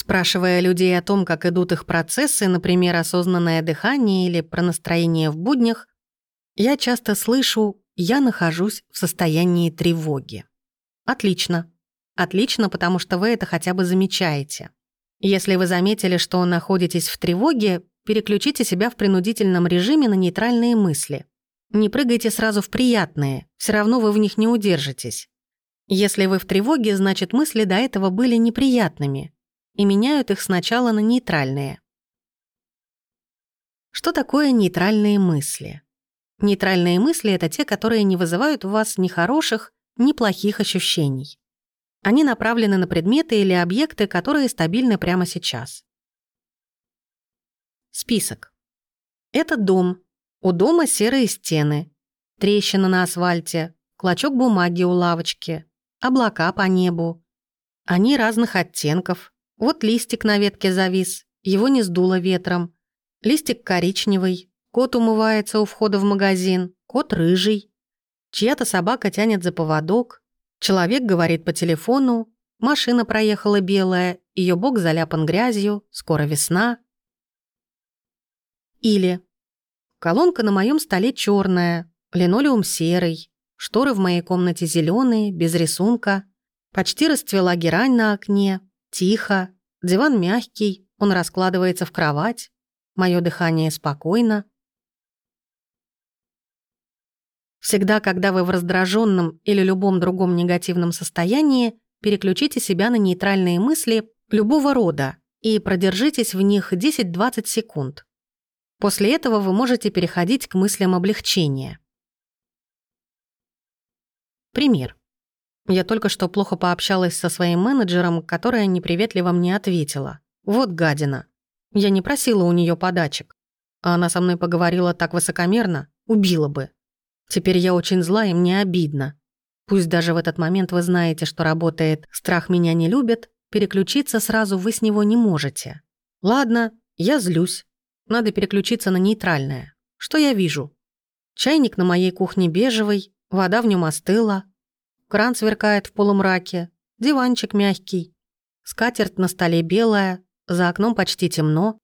Спрашивая людей о том, как идут их процессы, например, осознанное дыхание или про настроение в буднях, я часто слышу «я нахожусь в состоянии тревоги». Отлично. Отлично, потому что вы это хотя бы замечаете. Если вы заметили, что находитесь в тревоге, переключите себя в принудительном режиме на нейтральные мысли. Не прыгайте сразу в приятные, все равно вы в них не удержитесь. Если вы в тревоге, значит мысли до этого были неприятными, и меняют их сначала на нейтральные. Что такое нейтральные мысли? Нейтральные мысли — это те, которые не вызывают у вас ни хороших, ни плохих ощущений. Они направлены на предметы или объекты, которые стабильны прямо сейчас. Список. Это дом. У дома серые стены, трещина на асфальте, клочок бумаги у лавочки, облака по небу. Они разных оттенков, вот листик на ветке завис, его не сдуло ветром. Листик коричневый, кот умывается у входа в магазин, кот рыжий. Чья-то собака тянет за поводок, человек говорит по телефону, машина проехала белая, ее бок заляпан грязью, скоро весна. Или колонка на моем столе черная, линолеум серый, шторы в моей комнате зеленые, без рисунка, почти расцвела герань на окне, Тихо, диван мягкий, он раскладывается в кровать, мое дыхание спокойно. Всегда, когда вы в раздраженном или любом другом негативном состоянии, переключите себя на нейтральные мысли любого рода и продержитесь в них 10-20 секунд. После этого вы можете переходить к мыслям облегчения. Пример. Я только что плохо пообщалась со своим менеджером, которая неприветливо мне ответила. Вот гадина. Я не просила у нее подачек. А она со мной поговорила так высокомерно, убила бы. Теперь я очень зла, и мне обидно. Пусть даже в этот момент вы знаете, что работает «страх меня не любит», переключиться сразу вы с него не можете. Ладно, я злюсь. Надо переключиться на нейтральное. Что я вижу? Чайник на моей кухне бежевый, вода в нем остыла, кран сверкает в полумраке, диванчик мягкий, скатерть на столе белая, за окном почти темно,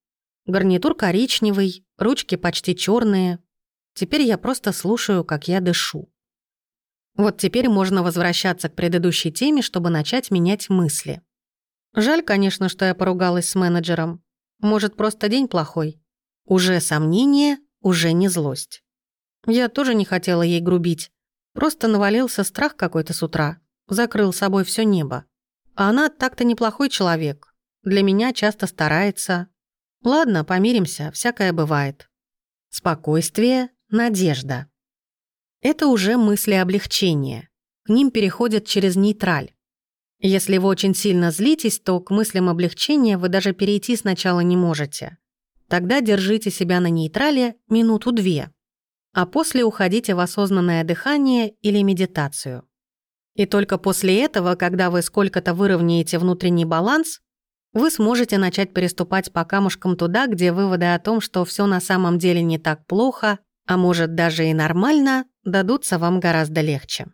гарнитур коричневый, ручки почти черные. Теперь я просто слушаю, как я дышу. Вот теперь можно возвращаться к предыдущей теме, чтобы начать менять мысли. Жаль, конечно, что я поругалась с менеджером. Может, просто день плохой. Уже сомнение, уже не злость. Я тоже не хотела ей грубить. Просто навалился страх какой-то с утра, закрыл собой все небо. А она так-то неплохой человек. Для меня часто старается. Ладно, помиримся, всякое бывает. Спокойствие, надежда. Это уже мысли облегчения. К ним переходят через нейтраль. Если вы очень сильно злитесь, то к мыслям облегчения вы даже перейти сначала не можете. Тогда держите себя на нейтрале минуту-две а после уходите в осознанное дыхание или медитацию. И только после этого, когда вы сколько-то выровняете внутренний баланс, вы сможете начать переступать по камушкам туда, где выводы о том, что все на самом деле не так плохо, а может даже и нормально, дадутся вам гораздо легче.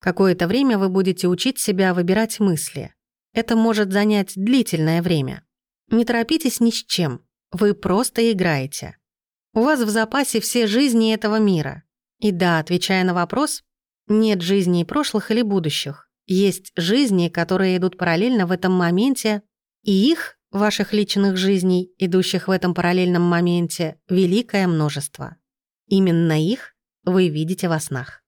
Какое-то время вы будете учить себя выбирать мысли. Это может занять длительное время. Не торопитесь ни с чем, вы просто играете. У вас в запасе все жизни этого мира. И да, отвечая на вопрос, нет жизней прошлых или будущих. Есть жизни, которые идут параллельно в этом моменте, и их, ваших личных жизней, идущих в этом параллельном моменте, великое множество. Именно их вы видите во снах.